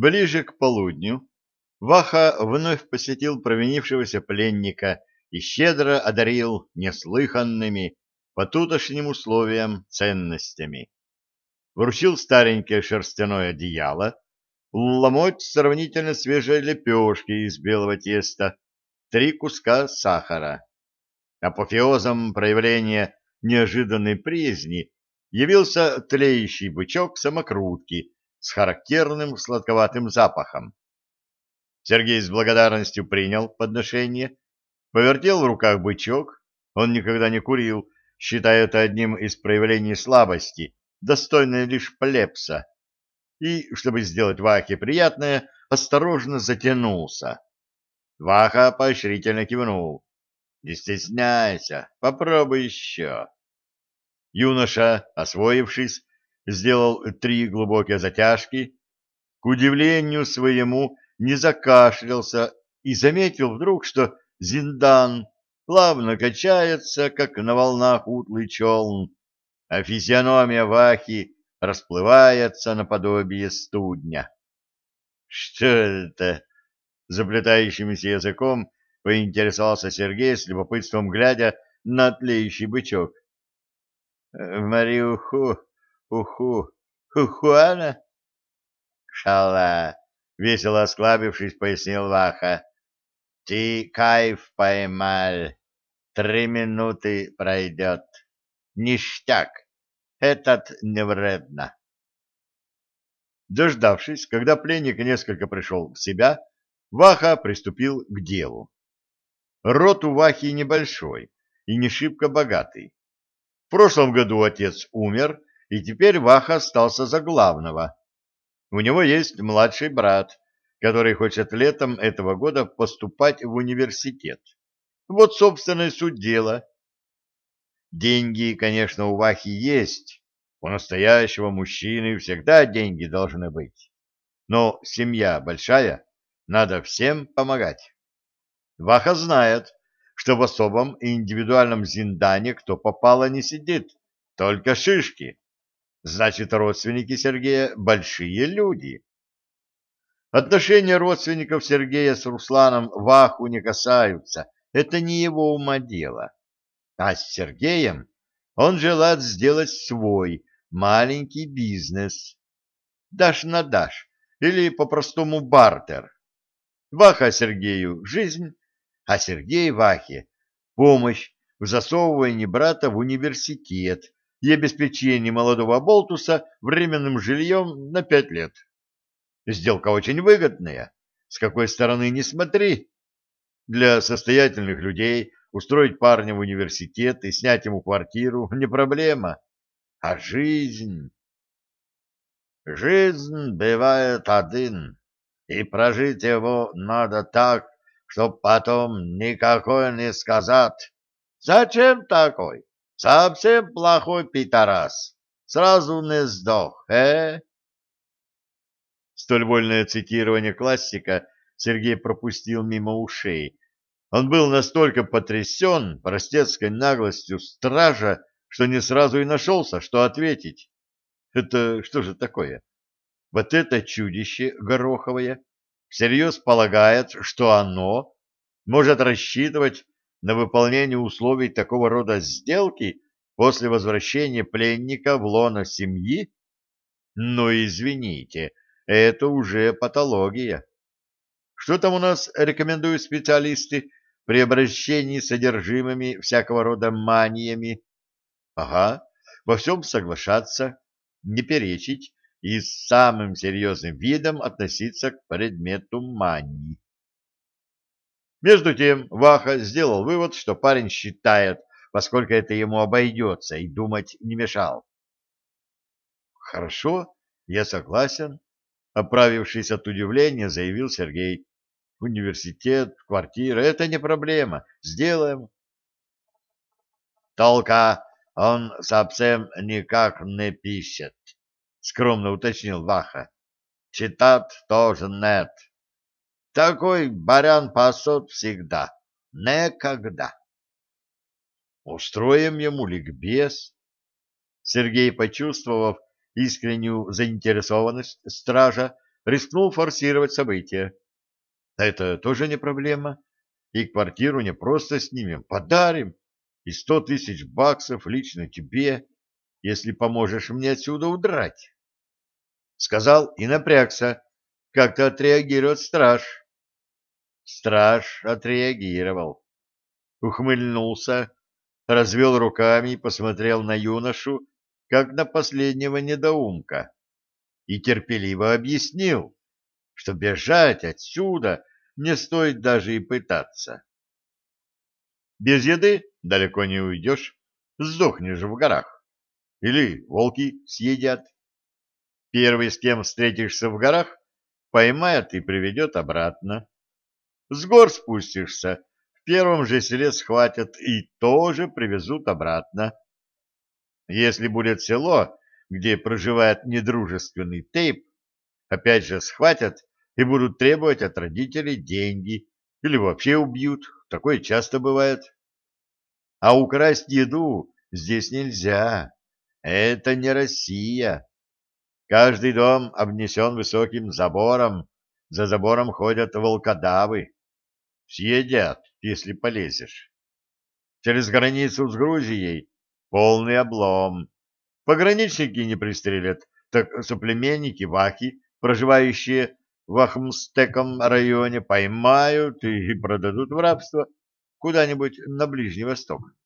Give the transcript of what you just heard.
Ближе к полудню Ваха вновь посетил провинившегося пленника и щедро одарил неслыханными по тутошним условиям ценностями. Вручил старенькое шерстяное одеяло, ломоть сравнительно свежей лепешки из белого теста, три куска сахара. Апофеозом проявления неожиданной приязни явился тлеющий бычок самокрутки с характерным сладковатым запахом. Сергей с благодарностью принял подношение, повертел в руках бычок, он никогда не курил, считая это одним из проявлений слабости, достойной лишь плебса, и, чтобы сделать Вахе приятное, осторожно затянулся. Ваха поощрительно кивнул. «Не стесняйся, попробуй еще». Юноша, освоившись, сделал три глубокие затяжки, к удивлению своему не закашлялся и заметил вдруг, что Зиндан плавно качается, как на волнах утлый челн, а физиономия Вахи расплывается наподобие студня. — Что это? — заплетающимся языком поинтересовался Сергей с любопытством, глядя на тлеющий бычок. — Мариуху, уху, ухуана? — Шала, — весело осклабившись, пояснил Ваха. — Ты кайф поймал. Три минуты пройдет. Ништяк. Этот не вредно. Дождавшись, когда пленник несколько пришел в себя, Ваха приступил к делу. Рот у Вахи небольшой и не шибко богатый. В прошлом году отец умер, и теперь Ваха остался за главного. У него есть младший брат, который хочет летом этого года поступать в университет. Вот, собственно, и суть дела. Деньги, конечно, у Вахи есть. У настоящего мужчины всегда деньги должны быть. Но семья большая, надо всем помогать. Ваха знает, что в особом и индивидуальном зиндане кто попало не сидит, только шишки. Значит, родственники Сергея большие люди. Отношения родственников Сергея с Русланом Ваху не касаются, это не его ума дело. А с Сергеем он желает сделать свой маленький бизнес. Дашь на дашь, или по-простому бартер. Ваха Сергею — жизнь, а Сергей Вахе — помощь в засовывании брата в университет и обеспечении молодого болтуса временным жильем на пять лет. Сделка очень выгодная, с какой стороны не смотри. Для состоятельных людей устроить парня в университет и снять ему квартиру не проблема, а жизнь... Жизнь бывает один, и прожить его надо так, чтоб потом никакой не сказать. Зачем такой? Совсем плохой пидорас. Сразу не сдох, э? Столь вольное цитирование классика Сергей пропустил мимо ушей. Он был настолько потрясен простецкой наглостью стража, что не сразу и нашелся, что ответить. Это что же такое? Вот это чудище гороховое всерьез полагает, что оно может рассчитывать на выполнение условий такого рода сделки после возвращения пленника в лоно семьи? Ну, извините, это уже патология. Что там у нас рекомендуют специалисты при обращении содержимыми всякого рода маниями? Ага, во всем соглашаться, не перечить и с самым серьезным видом относиться к предмету мании. Между тем Ваха сделал вывод, что парень считает, поскольку это ему обойдется, и думать не мешал. «Хорошо, я согласен», — оправившись от удивления, заявил Сергей. «Университет, квартира — это не проблема. Сделаем». «Толка он совсем никак не пишет», — скромно уточнил Ваха. «Читать тоже нет. Такой барян пасет всегда, никогда». «Устроим ему ликбез». Сергей, почувствовав искреннюю заинтересованность стража, рискнул форсировать события. Это тоже не проблема. И квартиру не просто снимем, подарим. И сто тысяч баксов лично тебе, если поможешь мне отсюда удрать. Сказал и напрягся. Как-то отреагирует страж. Страж отреагировал. Ухмыльнулся, развел руками и посмотрел на юношу, как на последнего недоумка, и терпеливо объяснил, что бежать отсюда не стоит даже и пытаться. Без еды далеко не уйдешь, сдохнешь в горах. Или волки съедят. Первый, с кем встретишься в горах, поймает и приведет обратно. С гор спустишься, в первом же селе схватят и тоже привезут обратно. Если будет село, где проживает недружественный тейп, опять же схватят и будут требовать от родителей деньги или вообще убьют. Такое часто бывает. А украсть еду здесь нельзя. Это не Россия. Каждый дом обнесен высоким забором. За забором ходят волкодавы. Съедят, если полезешь. Через границу с Грузией Полный облом. Пограничники не пристрелят, так соплеменники Вахи, проживающие в Ахмстеком районе, поймают и продадут в рабство куда-нибудь на Ближний Восток.